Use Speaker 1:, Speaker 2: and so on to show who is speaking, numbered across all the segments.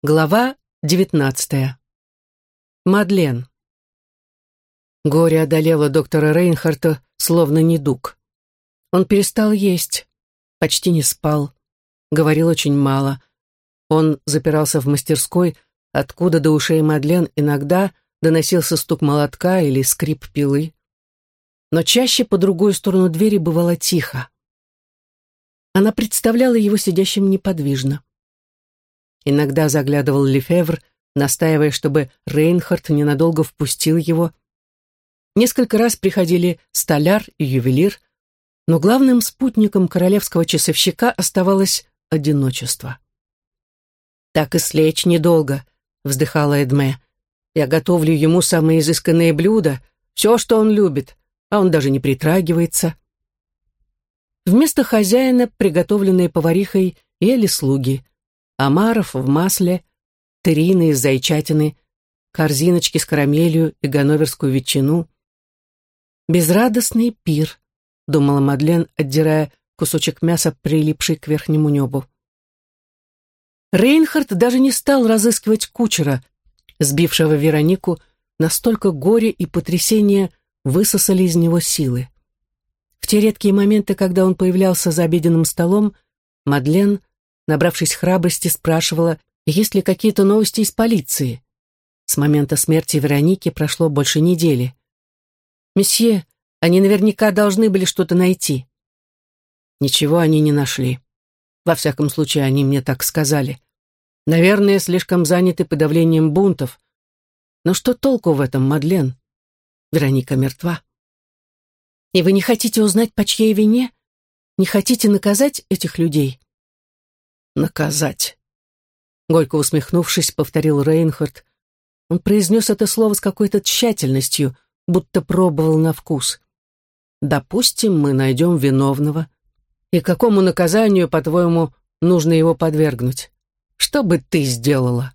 Speaker 1: Глава девятнадцатая. Мадлен. Горе одолело доктора Рейнхарта, словно недуг. Он перестал есть, почти не спал, говорил очень мало. Он запирался в мастерской, откуда до ушей Мадлен иногда доносился стук молотка или скрип пилы. Но чаще по другую сторону двери бывало тихо. Она представляла его сидящим неподвижно. Иногда заглядывал Лефевр, настаивая, чтобы Рейнхард ненадолго впустил его. Несколько раз приходили столяр и ювелир, но главным спутником королевского часовщика оставалось одиночество. «Так и слечь недолго», — вздыхала Эдме. «Я готовлю ему самые изысканные блюда, все, что он любит, а он даже не притрагивается». Вместо хозяина, приготовленные поварихой, ели слуги омаров в масле, терины из зайчатины, корзиночки с карамелью и ганноверскую ветчину. «Безрадостный пир», — думала Мадлен, отдирая кусочек мяса, прилипший к верхнему небу. Рейнхард даже не стал разыскивать кучера, сбившего Веронику, настолько горе и потрясение высосали из него силы. В те редкие моменты, когда он появлялся за обеденным столом, Мадлен набравшись храбрости, спрашивала, есть ли какие-то новости из полиции. С момента смерти Вероники прошло больше недели. «Месье, они наверняка должны были что-то найти». Ничего они не нашли. Во всяком случае, они мне так сказали. Наверное, слишком заняты подавлением бунтов. Но что толку в этом, Мадлен? Вероника мертва. И вы не хотите узнать, по чьей вине? Не хотите наказать этих людей? Наказать. Горько усмехнувшись, повторил Рейнхард. Он произнес это слово с какой-то тщательностью, будто пробовал на вкус. «Допустим, мы найдем виновного. И какому наказанию, по-твоему, нужно его подвергнуть? Что бы ты сделала?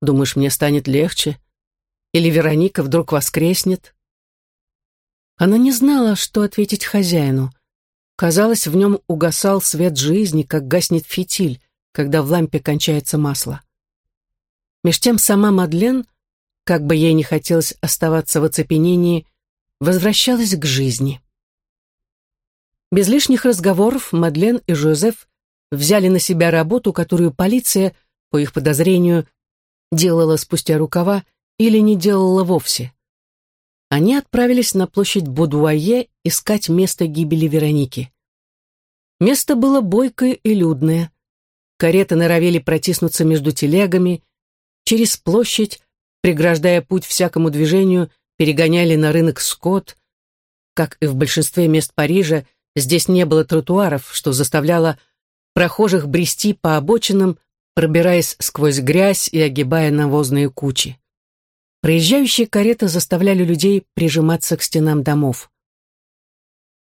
Speaker 1: Думаешь, мне станет легче? Или Вероника вдруг воскреснет?» Она не знала, что ответить хозяину. Казалось, в нем угасал свет жизни, как гаснет фитиль, когда в лампе кончается масло. Меж тем сама Мадлен, как бы ей не хотелось оставаться в оцепенении, возвращалась к жизни. Без лишних разговоров Мадлен и Жозеф взяли на себя работу, которую полиция, по их подозрению, делала спустя рукава или не делала вовсе. Они отправились на площадь Будуае искать место гибели Вероники. Место было бойкое и людное. Кареты норовили протиснуться между телегами, через площадь, преграждая путь всякому движению, перегоняли на рынок скот. Как и в большинстве мест Парижа, здесь не было тротуаров, что заставляло прохожих брести по обочинам, пробираясь сквозь грязь и огибая навозные кучи. Проезжающие кареты заставляли людей прижиматься к стенам домов.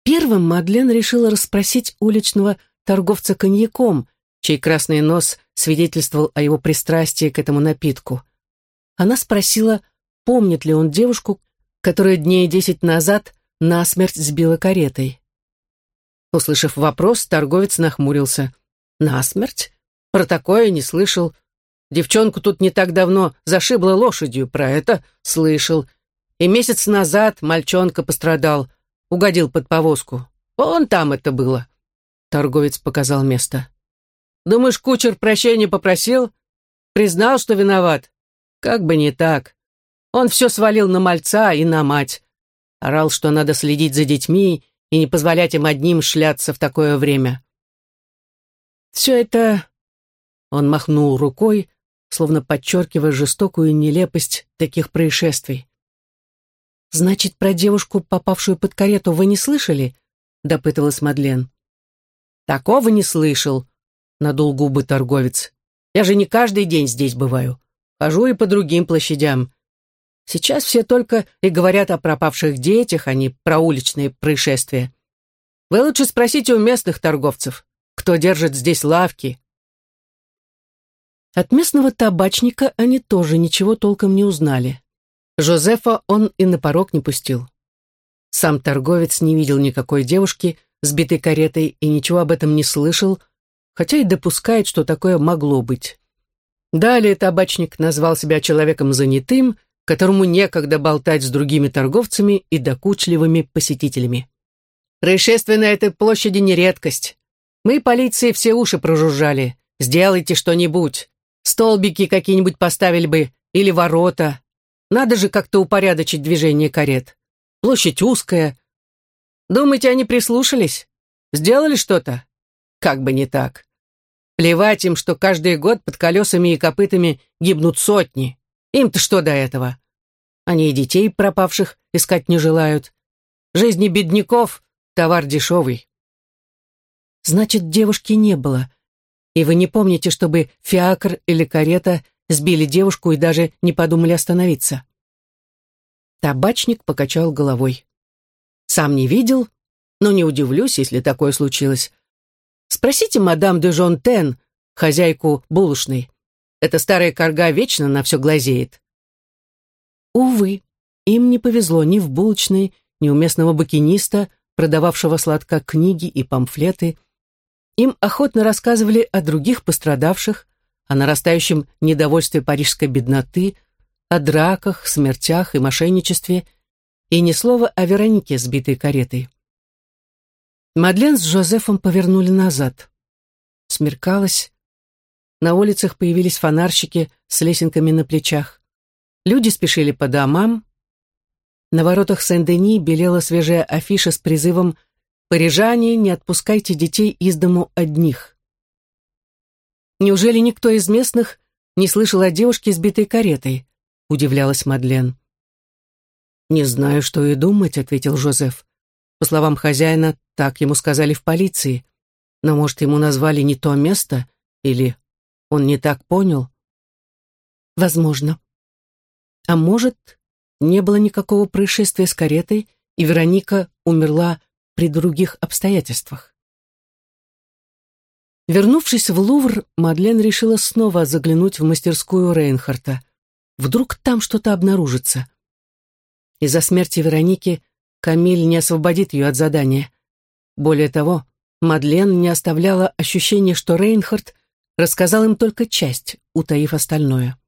Speaker 1: Первым Мадлен решила расспросить уличного торговца коньяком, чей красный нос свидетельствовал о его пристрастии к этому напитку. Она спросила, помнит ли он девушку, которая дней десять назад насмерть сбила каретой. Услышав вопрос, торговец нахмурился. «Насмерть? Про такое не слышал. Девчонку тут не так давно зашибло лошадью, про это слышал. И месяц назад мальчонка пострадал, угодил под повозку. Вон там это было. Торговец показал место. Думаешь, кучер прощения попросил? Признал, что виноват? Как бы не так. Он все свалил на мальца и на мать. Орал, что надо следить за детьми и не позволять им одним шляться в такое время. Все это... Он махнул рукой, словно подчеркивая жестокую нелепость таких происшествий. «Значит, про девушку, попавшую под карету, вы не слышали?» — допытывалась Мадлен. «Такого не слышал», — надул губы торговец. «Я же не каждый день здесь бываю. Хожу и по другим площадям. Сейчас все только и говорят о пропавших детях, а не про уличные происшествия. Вы лучше спросите у местных торговцев, кто держит здесь лавки, от местного табачника они тоже ничего толком не узнали. Жозефа он и на порог не пустил. Сам торговец не видел никакой девушки, сбитой каретой, и ничего об этом не слышал, хотя и допускает, что такое могло быть. Далее табачник назвал себя человеком занятым, которому некогда болтать с другими торговцами и докучливыми посетителями. Происшествие на этой площади не редкость. Мы, полиции, все уши прожужжали. Сделайте что-нибудь. Столбики какие-нибудь поставили бы или ворота. Надо же как-то упорядочить движение карет. Площадь узкая. Думаете, они прислушались? Сделали что-то? Как бы не так. Плевать им, что каждый год под колесами и копытами гибнут сотни. Им-то что до этого? Они и детей пропавших искать не желают. Жизни бедняков — товар дешевый. Значит, девушки не было. И вы не помните, чтобы фиакр или карета сбили девушку и даже не подумали остановиться. Табачник покачал головой. Сам не видел, но не удивлюсь, если такое случилось. Спросите мадам де Жонтен, хозяйку булочной. Эта старая корга вечно на все глазеет. Увы, им не повезло ни в булочной, ни у местного бакиниста, продававшего сладко книги и памфлеты. Им охотно рассказывали о других пострадавших, о нарастающем недовольстве парижской бедноты, о драках, смертях и мошенничестве, и ни слова о Веронике, сбитой каретой. Мадлен с Жозефом повернули назад. Смеркалось. На улицах появились фонарщики с лесенками на плечах. Люди спешили по домам. На воротах Сен-Дени белела свежая афиша с призывом «Парижане, не отпускайте детей из дому одних». Неужели никто из местных не слышал о девушке, сбитой каретой? Удивлялась Мадлен. Не знаю, что и думать, ответил Жозеф. По словам хозяина, так ему сказали в полиции. Но, может, ему назвали не то место, или он не так понял? Возможно. А может, не было никакого происшествия с каретой, и Вероника умерла при других обстоятельствах. Вернувшись в Лувр, Мадлен решила снова заглянуть в мастерскую Рейнхарта. Вдруг там что-то обнаружится. Из-за смерти Вероники Камиль не освободит ее от задания. Более того, Мадлен не оставляла ощущения, что Рейнхард рассказал им только часть, утаив остальное.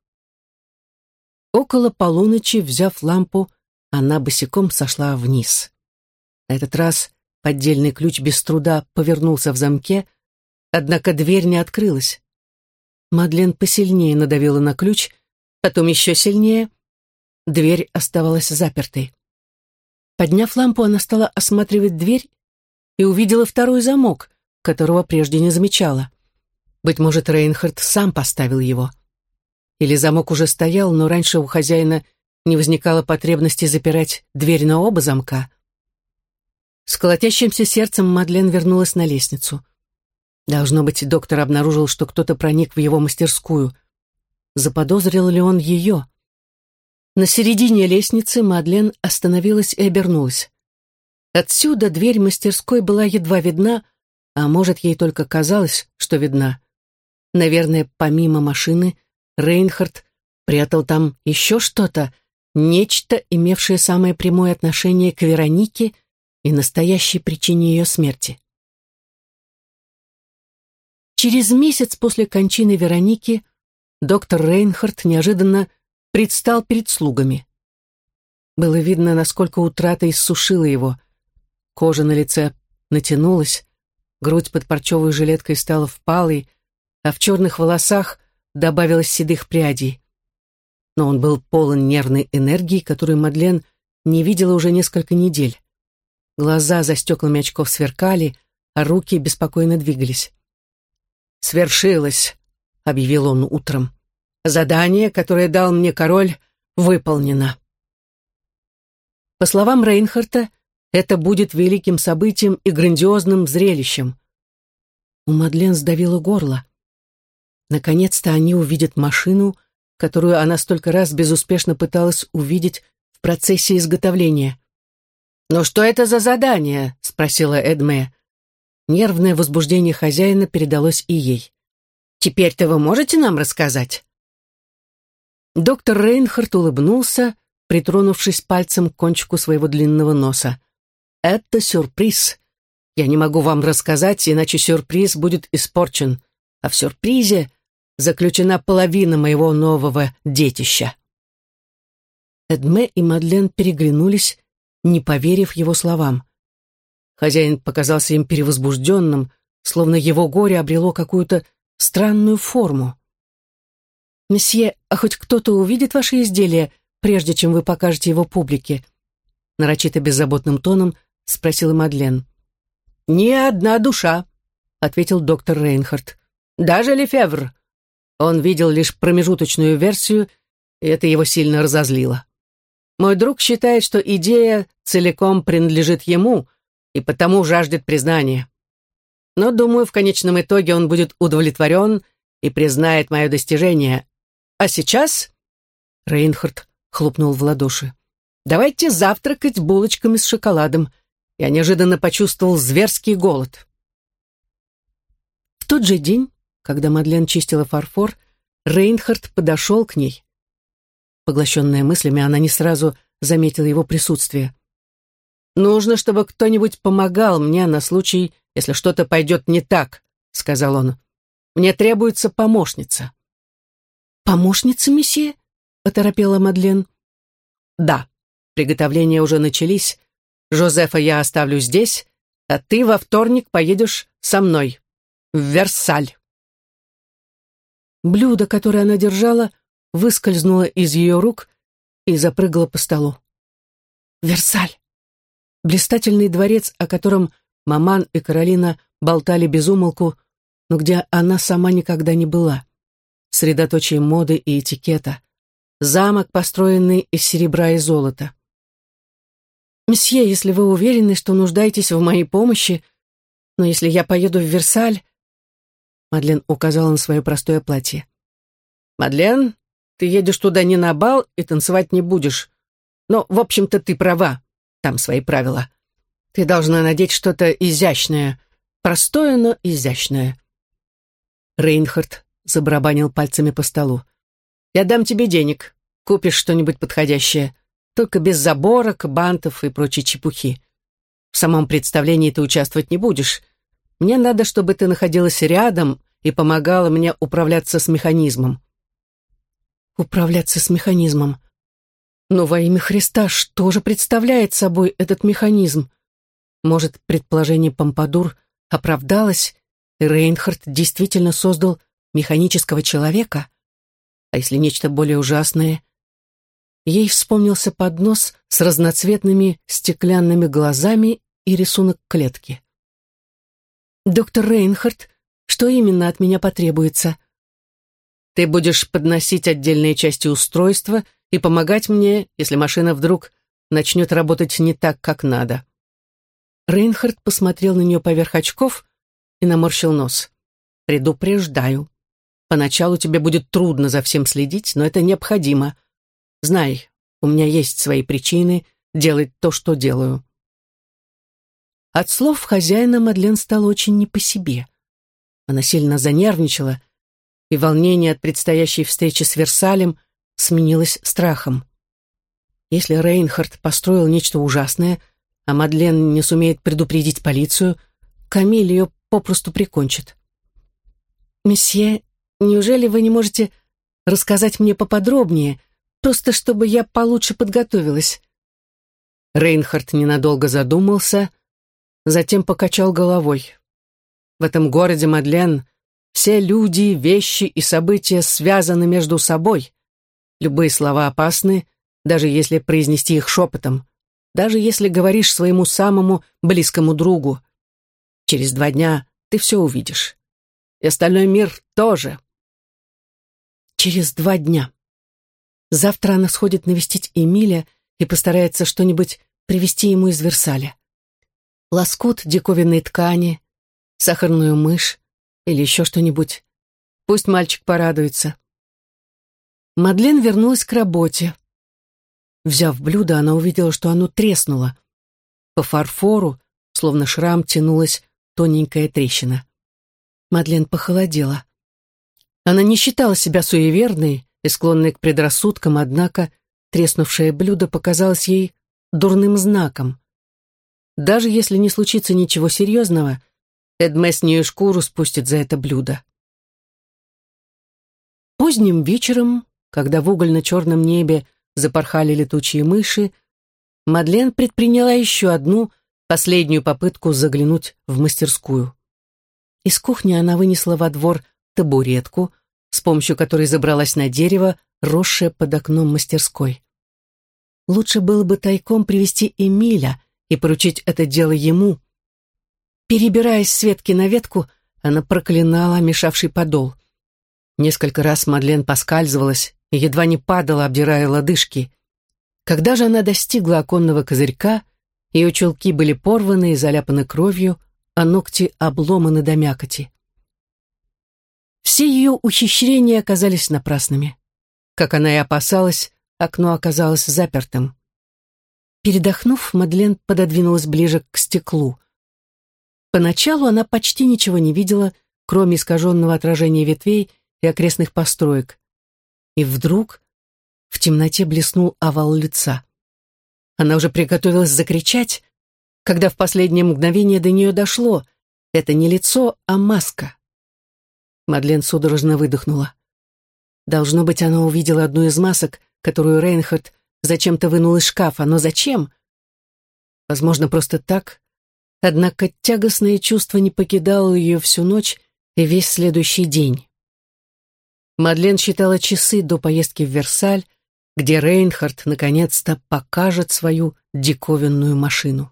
Speaker 1: Около полуночи, взяв лампу, она босиком сошла вниз. На этот раз поддельный ключ без труда повернулся в замке, Однако дверь не открылась. Мадлен посильнее надавила на ключ, потом еще сильнее. Дверь оставалась запертой. Подняв лампу, она стала осматривать дверь и увидела второй замок, которого прежде не замечала. Быть может, Рейнхард сам поставил его. Или замок уже стоял, но раньше у хозяина не возникало потребности запирать дверь на оба замка. С колотящимся сердцем Мадлен вернулась на лестницу. Должно быть, доктор обнаружил, что кто-то проник в его мастерскую. Заподозрил ли он ее? На середине лестницы Мадлен остановилась и обернулась. Отсюда дверь мастерской была едва видна, а может, ей только казалось, что видна. Наверное, помимо машины, Рейнхард прятал там еще что-то, нечто, имевшее самое прямое отношение к Веронике и настоящей причине ее смерти. Через месяц после кончины Вероники доктор Рейнхард неожиданно предстал перед слугами. Было видно, насколько утрата иссушила его. Кожа на лице натянулась, грудь под парчевой жилеткой стала впалой, а в черных волосах добавилось седых прядей. Но он был полон нервной энергии, которую Мадлен не видела уже несколько недель. Глаза за стеклами очков сверкали, а руки беспокойно двигались. «Свершилось», — объявил он утром. «Задание, которое дал мне король, выполнено». По словам Рейнхарта, это будет великим событием и грандиозным зрелищем. У Мадлен сдавило горло. Наконец-то они увидят машину, которую она столько раз безуспешно пыталась увидеть в процессе изготовления. «Но что это за задание?» — спросила Эдме. Нервное возбуждение хозяина передалось и ей. «Теперь-то вы можете нам рассказать?» Доктор Рейнхард улыбнулся, притронувшись пальцем к кончику своего длинного носа. «Это сюрприз. Я не могу вам рассказать, иначе сюрприз будет испорчен. А в сюрпризе заключена половина моего нового детища. Эдме и Мадлен переглянулись, не поверив его словам. Хозяин показался им перевозбужденным, словно его горе обрело какую-то странную форму. «Месье, а хоть кто-то увидит ваше изделие, прежде чем вы покажете его публике?» Нарочито беззаботным тоном спросила Мадлен. «Ни одна душа», — ответил доктор Рейнхард. «Даже Лефевр. Он видел лишь промежуточную версию, и это его сильно разозлило. Мой друг считает, что идея целиком принадлежит ему и потому жаждет признания. Но, думаю, в конечном итоге он будет удовлетворен и признает мое достижение. А сейчас...» Рейнхард хлопнул в ладоши. «Давайте завтракать булочками с шоколадом. Я неожиданно почувствовал зверский голод». В тот же день, когда Мадлен чистила фарфор, Рейнхард подошел к ней. Поглощенная мыслями, она не сразу заметила его присутствие. «Нужно, чтобы кто-нибудь помогал мне на случай, если что-то пойдет не так», — сказал он. «Мне требуется помощница». «Помощница, месье?» — оторопела Мадлен. «Да, приготовления уже начались. Жозефа я оставлю здесь, а ты во вторник поедешь со мной в Версаль». Блюдо, которое она держала, выскользнуло из ее рук и запрыгало по столу. Версаль. Блистательный дворец, о котором Маман и Каролина болтали без умолку, но где она сама никогда не была. Средоточие моды и этикета. Замок, построенный из серебра и золота. «Месье, если вы уверены, что нуждаетесь в моей помощи, но если я поеду в Версаль...» Мадлен указала на свое простое платье. «Мадлен, ты едешь туда не на бал и танцевать не будешь. Но, в общем-то, ты права. Там свои правила. Ты должна надеть что-то изящное. Простое, но изящное. Рейнхард забарабанил пальцами по столу. «Я дам тебе денег. Купишь что-нибудь подходящее. Только без заборок, бантов и прочей чепухи. В самом представлении ты участвовать не будешь. Мне надо, чтобы ты находилась рядом и помогала мне управляться с механизмом». «Управляться с механизмом», но во имя Христа, что же представляет собой этот механизм? Может, предположение Помпадур оправдалось, и Рейнхард действительно создал механического человека? А если нечто более ужасное? Ей вспомнился поднос с разноцветными стеклянными глазами и рисунок клетки. «Доктор Рейнхард, что именно от меня потребуется?» «Ты будешь подносить отдельные части устройства и помогать мне, если машина вдруг начнет работать не так, как надо. Рейнхард посмотрел на нее поверх очков и наморщил нос. «Предупреждаю. Поначалу тебе будет трудно за всем следить, но это необходимо. Знай, у меня есть свои причины делать то, что делаю». От слов хозяина Мадлен стала очень не по себе. Она сильно занервничала, и волнение от предстоящей встречи с Версалем – сменилось страхом. Если Рейнхард построил нечто ужасное, а Мадлен не сумеет предупредить полицию, Камиль ее попросту прикончит. «Месье, неужели вы не можете рассказать мне поподробнее, просто чтобы я получше подготовилась?» Рейнхард ненадолго задумался, затем покачал головой. В этом городе Мадлен все люди, вещи и события связаны между собой. Любые слова опасны, даже если произнести их шепотом, даже если говоришь своему самому близкому другу. Через два дня ты все увидишь. И остальной мир тоже. Через два дня. Завтра она сходит навестить Эмиля и постарается что-нибудь привезти ему из Версаля. Лоскут диковинной ткани, сахарную мышь или еще что-нибудь. Пусть мальчик порадуется. Мадлен вернулась к работе. Взяв блюдо, она увидела, что оно треснуло. По фарфору, словно шрам, тянулась тоненькая трещина. Мадлен похолодела. Она не считала себя суеверной и склонной к предрассудкам, однако треснувшее блюдо показалось ей дурным знаком. Даже если не случится ничего серьезного, Эдме с нее шкуру спустит за это блюдо. Поздним вечером, когда в угольно-черном небе запорхали летучие мыши, Мадлен предприняла еще одну, последнюю попытку заглянуть в мастерскую. Из кухни она вынесла во двор табуретку, с помощью которой забралась на дерево, росшее под окном мастерской. Лучше было бы тайком привести Эмиля и поручить это дело ему. Перебираясь с ветки на ветку, она проклинала мешавший подол. Несколько раз Мадлен поскальзывалась и едва не падала, обдирая лодыжки. Когда же она достигла оконного козырька, ее чулки были порваны и заляпаны кровью, а ногти обломаны до мякоти. Все ее ухищрения оказались напрасными. Как она и опасалась, окно оказалось запертым. Передохнув, Мадлен пододвинулась ближе к стеклу. Поначалу она почти ничего не видела, кроме искаженного отражения ветвей и окрестных построек. И вдруг в темноте блеснул овал лица. Она уже приготовилась закричать, когда в последнее мгновение до нее дошло. Это не лицо, а маска. Мадлен судорожно выдохнула. Должно быть, она увидела одну из масок, которую Рейнхард зачем-то вынул из шкафа. Но зачем? Возможно, просто так. Однако тягостное чувство не покидало ее всю ночь и весь следующий день. Мадлен считала часы до поездки в Версаль, где Рейнхард наконец-то покажет свою диковинную машину.